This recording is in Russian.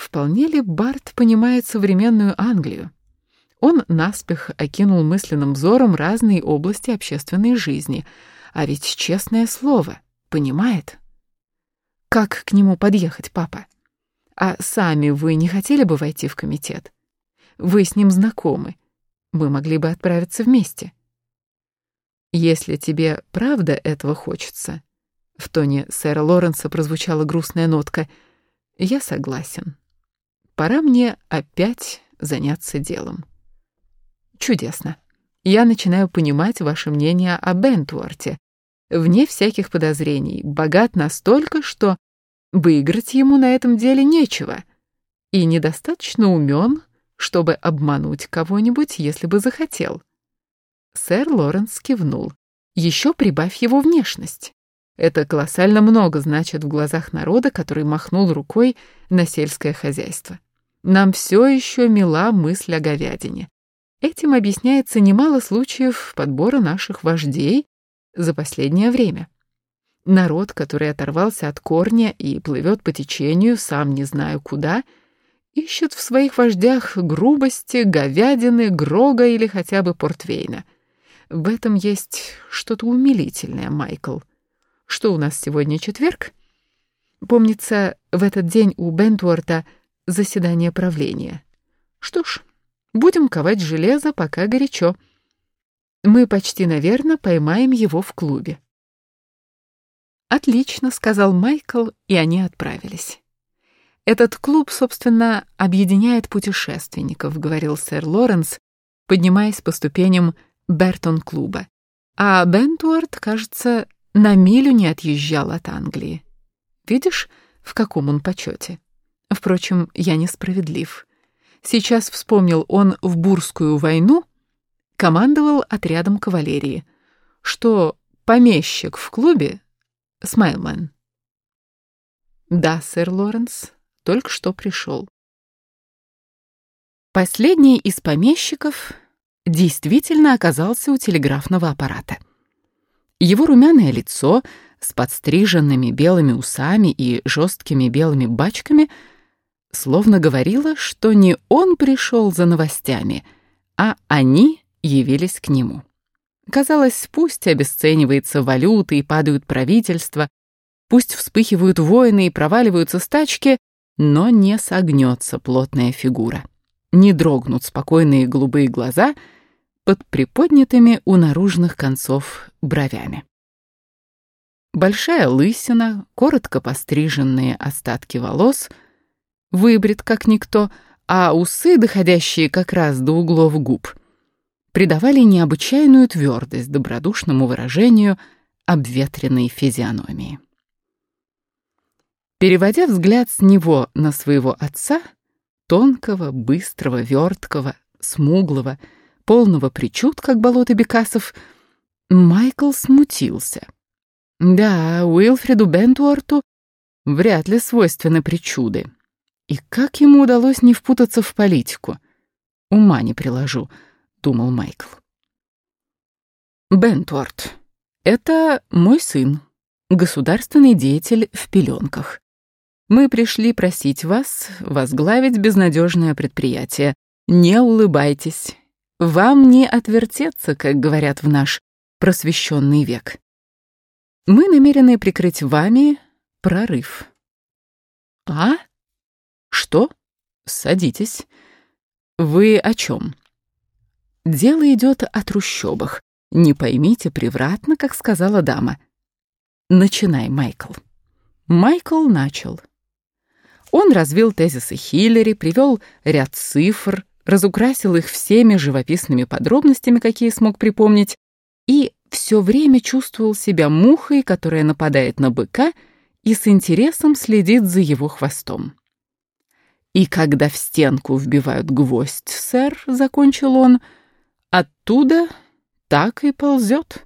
Вполне ли Барт понимает современную Англию? Он наспех окинул мысленным взором разные области общественной жизни, а ведь честное слово, понимает. Как к нему подъехать, папа? А сами вы не хотели бы войти в комитет? Вы с ним знакомы. Мы могли бы отправиться вместе. Если тебе правда этого хочется, в тоне сэра Лоренса прозвучала грустная нотка, я согласен. Пора мне опять заняться делом. Чудесно. Я начинаю понимать ваше мнение о Бентуарте. Вне всяких подозрений, богат настолько, что выиграть ему на этом деле нечего. И недостаточно умен, чтобы обмануть кого-нибудь, если бы захотел. Сэр Лоренс кивнул. Еще прибавь его внешность. Это колоссально много значит в глазах народа, который махнул рукой на сельское хозяйство. Нам все еще мила мысль о говядине. Этим объясняется немало случаев подбора наших вождей за последнее время. Народ, который оторвался от корня и плывет по течению, сам не знаю куда, ищет в своих вождях грубости, говядины, грога или хотя бы портвейна. В этом есть что-то умилительное, Майкл. Что у нас сегодня четверг? Помнится, в этот день у Бентворта заседание правления. Что ж, будем ковать железо, пока горячо. Мы почти, наверное, поймаем его в клубе. «Отлично», — сказал Майкл, и они отправились. «Этот клуб, собственно, объединяет путешественников», — говорил сэр Лоренс, поднимаясь по ступеням Бертон-клуба. А Бентуарт, кажется, на милю не отъезжал от Англии. Видишь, в каком он почете? Впрочем, я несправедлив. Сейчас вспомнил он в Бурскую войну, командовал отрядом кавалерии, что помещик в клубе — Смайлмен. Да, сэр Лоренс, только что пришел. Последний из помещиков действительно оказался у телеграфного аппарата. Его румяное лицо с подстриженными белыми усами и жесткими белыми бачками — словно говорила, что не он пришел за новостями, а они явились к нему. Казалось, пусть обесценивается валюта и падают правительства, пусть вспыхивают войны и проваливаются стачки, но не согнется плотная фигура, не дрогнут спокойные голубые глаза под приподнятыми у наружных концов бровями. Большая лысина, коротко постриженные остатки волос — выбрит как никто, а усы, доходящие как раз до углов губ, придавали необычайную твердость добродушному выражению обветренной физиономии. Переводя взгляд с него на своего отца, тонкого, быстрого, верткого, смуглого, полного причуд, как болото бекасов, Майкл смутился. Да, Уилфреду Бентуорту вряд ли свойственны причуды. И как ему удалось не впутаться в политику? Ума не приложу, думал Майкл. Бентворд. Это мой сын, государственный деятель в пеленках. Мы пришли просить вас возглавить безнадежное предприятие. Не улыбайтесь. Вам не отвертеться, как говорят в наш просвещенный век. Мы намерены прикрыть вами прорыв. А? Что? Садитесь. Вы о чем? Дело идет о трущобах. Не поймите превратно, как сказала дама. Начинай, Майкл. Майкл начал. Он развил тезисы Хиллери, привел ряд цифр, разукрасил их всеми живописными подробностями, какие смог припомнить, и все время чувствовал себя мухой, которая нападает на быка и с интересом следит за его хвостом. И когда в стенку вбивают гвоздь, сэр, — закончил он, — оттуда так и ползет.